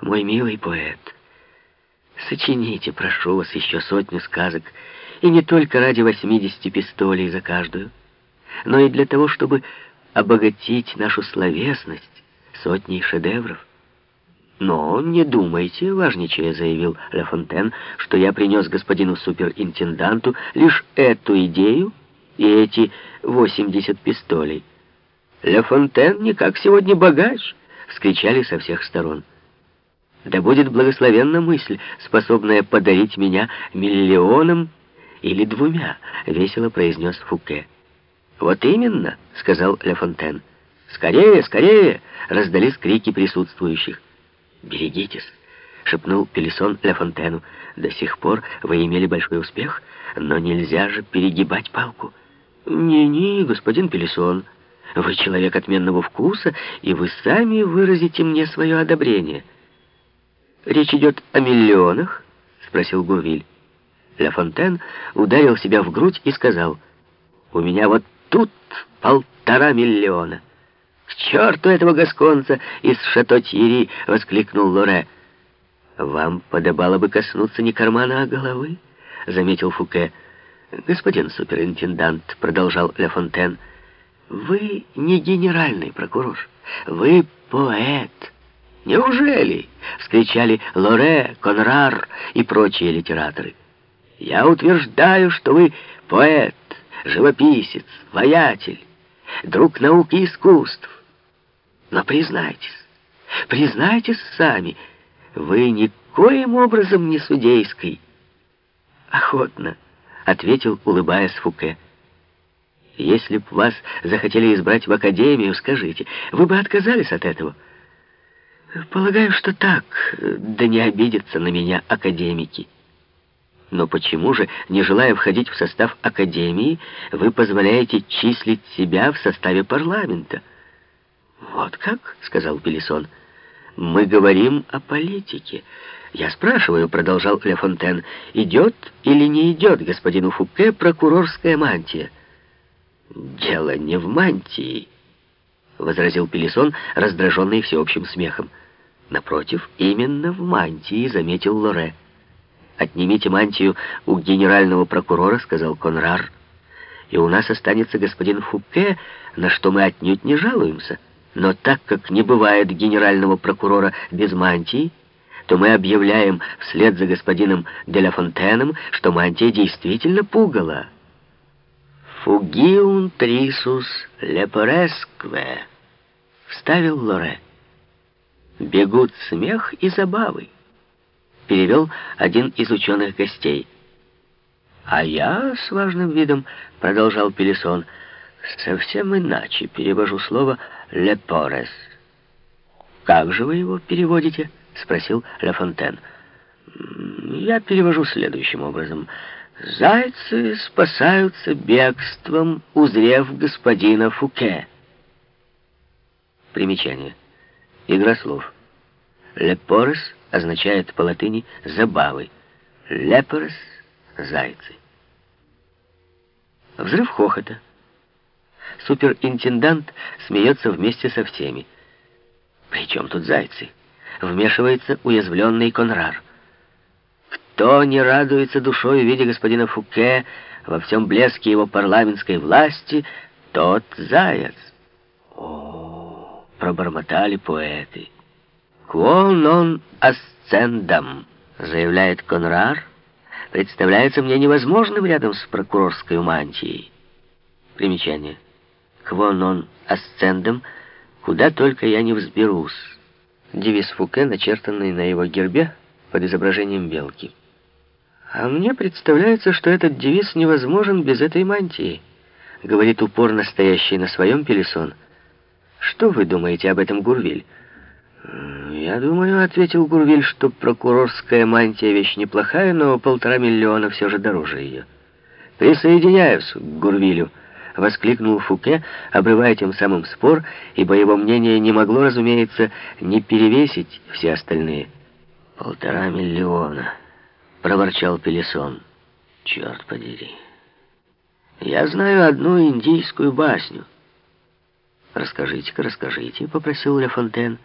Мой милый поэт, сочините, прошу вас, еще сотню сказок, и не только ради 80 пистолей за каждую, но и для того, чтобы обогатить нашу словесность сотней шедевров. «Но не думайте, — важничая заявил Ля Фонтен, — что я принес господину суперинтенданту лишь эту идею и эти 80 пистолей. Ля Фонтен не как сегодня богач!» — вскричали со всех сторон. «Да будет благословенна мысль, способная подарить меня миллионом или двумя», — весело произнес Фуке. «Вот именно», — сказал Ля Фонтен. «Скорее, скорее!» — раздались крики присутствующих. «Берегитесь!» — шепнул Пелесон Ля Фонтену. «До сих пор вы имели большой успех, но нельзя же перегибать палку». «Не-не, господин Пелесон, вы человек отменного вкуса, и вы сами выразите мне свое одобрение». «Речь идет о миллионах?» — спросил Гурвиль. Ля Фонтен ударил себя в грудь и сказал, «У меня вот тут полтора миллиона». «К черту этого гасконца из Шато-Тири!» — воскликнул Лоре. «Вам подобало бы коснуться не кармана, а головы», — заметил Фуке. «Господин суперинтендант», — продолжал Ля Фонтен, — «вы не генеральный прокурор, вы поэт». «Неужели?» — вскричали Лоре, Конрар и прочие литераторы. «Я утверждаю, что вы поэт, живописец, воятель, друг науки и искусств. Но признайтесь, признайтесь сами, вы никоим образом не судейской. Охотно, ответил, улыбаясь Фуке. Если б вас захотели избрать в академию, скажите, вы бы отказались от этого? Полагаю, что так, да не обидятся на меня академики. Но почему же, не желая входить в состав академии, вы позволяете числить себя в составе парламента? «Вот как?» — сказал Пелесон. «Мы говорим о политике. Я спрашиваю, — продолжал Ля Фонтен, — идет или не идет господину Фуке прокурорская мантия?» «Дело не в мантии», — возразил Пелесон, раздраженный всеобщим смехом. «Напротив, именно в мантии», — заметил Лоре. «Отнимите мантию у генерального прокурора», — сказал Конрар, «и у нас останется господин Фуке, на что мы отнюдь не жалуемся». Но так как не бывает генерального прокурора без мантии, то мы объявляем вслед за господином Деля Фонтеном, что мантия действительно пугала. «Фугиун трисус лепорескве», — вставил Лоре. «Бегут смех и забавы», — перевел один из ученых гостей. «А я с важным видом», — продолжал Пелесон, — совсем иначе перевожу слово «лепорес». «Как же вы его переводите?» — спросил Ля Фонтен. «Я перевожу следующим образом. Зайцы спасаются бегством, узрев господина Фуке». Примечание. Игра слов. «Лепорес» означает по латыни «забавы». «Лепорес» — «зайцы». Взрыв хохота. Суперинтендант смеется вместе со всеми. «При тут зайцы?» Вмешивается уязвленный Конрар. «Кто не радуется душой виде господина Фуке во всем блеске его парламентской власти, тот заяц». «О, — пробормотали поэты. «Quo non ascendam», — заявляет Конрар, — «представляется мне невозможным рядом с прокурорской мантией». Примечание квонон асцендем, куда только я не взберусь. Девиз Фуке, начертанный на его гербе под изображением белки. А мне представляется, что этот девиз невозможен без этой мантии, говорит упорно стоящий на своем Пелесон. Что вы думаете об этом, Гурвиль? «Я думаю, — ответил Гурвиль, — что прокурорская мантия вещь неплохая, но полтора миллиона все же дороже ее. Присоединяюсь к Гурвилю». — воскликнул Фуке, обрывая тем самым спор, ибо его мнение не могло, разумеется, не перевесить все остальные. «Полтора миллиона», — проворчал Пелесон. «Черт подери. Я знаю одну индийскую басню». «Расскажите-ка, расскажите», — попросил Ля Фонтен.